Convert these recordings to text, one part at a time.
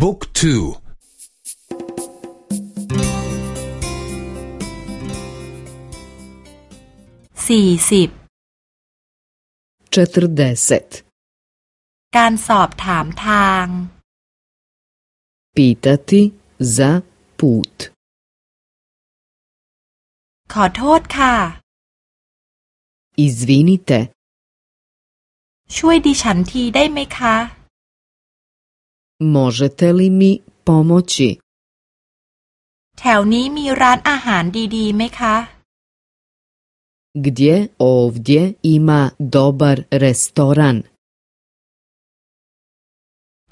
บุ๊กทูสี่สิบการสอบถามทาง pitati za put ขอโทษค่ะ izvinite ช่วยดิฉันทีได้ไหมคะ možete li mi pomoći แถวนี้มีร้านอาหารดีๆไหมคะ gdje ovdje ima dobar restoran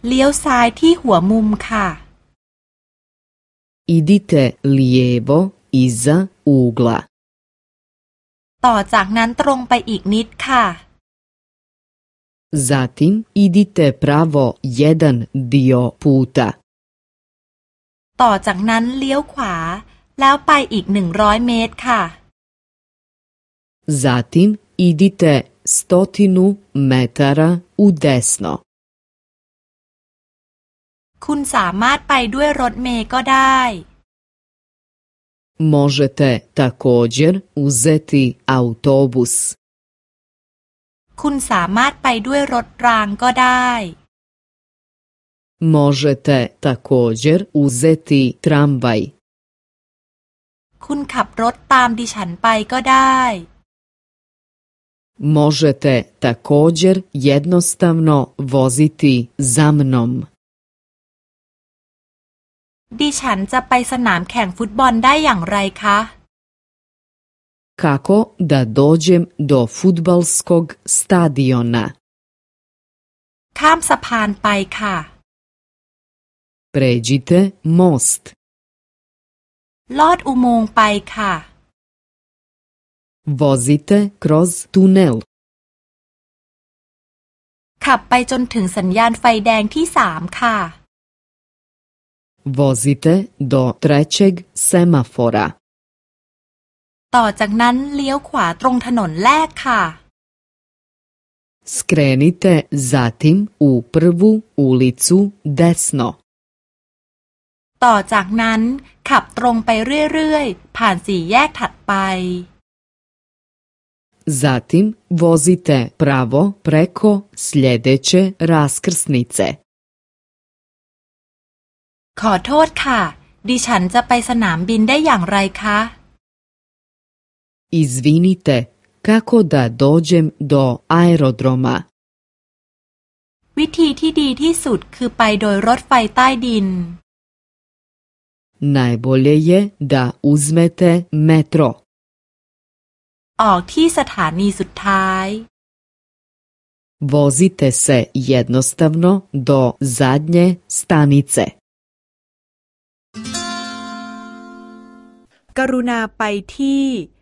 เลี้ยวซ้ายที่หัวมุมค่ะ idite lijevo iza ugla ต่อจากนั้นตรงไปอีกนิดค่ะ zatim idite pravo jedan dio puta ต่อจากนั้นเลี้ยวขวา แล้วไปอีกหนึ่งร้อยเมตรค่ะ zatim idite stotinu metara u desno คุณสามารถไปด้วยรถเมล์ก็ได้ Možete također uzeti autobus. คุณสามารถไปด้วยรถรางก็ได้ Možete također uzeti tramvaj. คุณขับรถตามดิฉันไปก็ได้ Možete također jednostavno voziti za mnom. ดิฉันจะไปสนามแข่งฟุตบอลได้อย่างไรคะ Kako da dođem do futbalskog stadiona? ข้ามสะพานไปค่ะ Pređite most. ลอดอุโมงค์ไปค่ะ Vozite kroz tunel. ขับไปจนถึงสัญญาณไฟแดงที่สามค่ะ Vozite do trećeg semafora. ต่อจากนั้นเลี้ยวขวาตรงถนนแรกค่ะ Skrenite zatim u prvu ulicu desno. ต่อจากนั้นขับตรงไปเรื่อยๆ ผ่านสี่แยกถัดไป Zatim vozite pravo preko sljedeće raskrsnice. ขอโทษค่ะ ดิฉันจะไปสนามบินได้อย่างไรคะ Izvinite, kako da dođem do aerodroma? วิธีที่ดีที่สุดคือไปโดยรถไฟใต้ดิน Najbolje je da uzmete metro. ออกที่สถานีสุดท้าย Vozite se jednostavno do zadnje stanice. กรุณาไปที่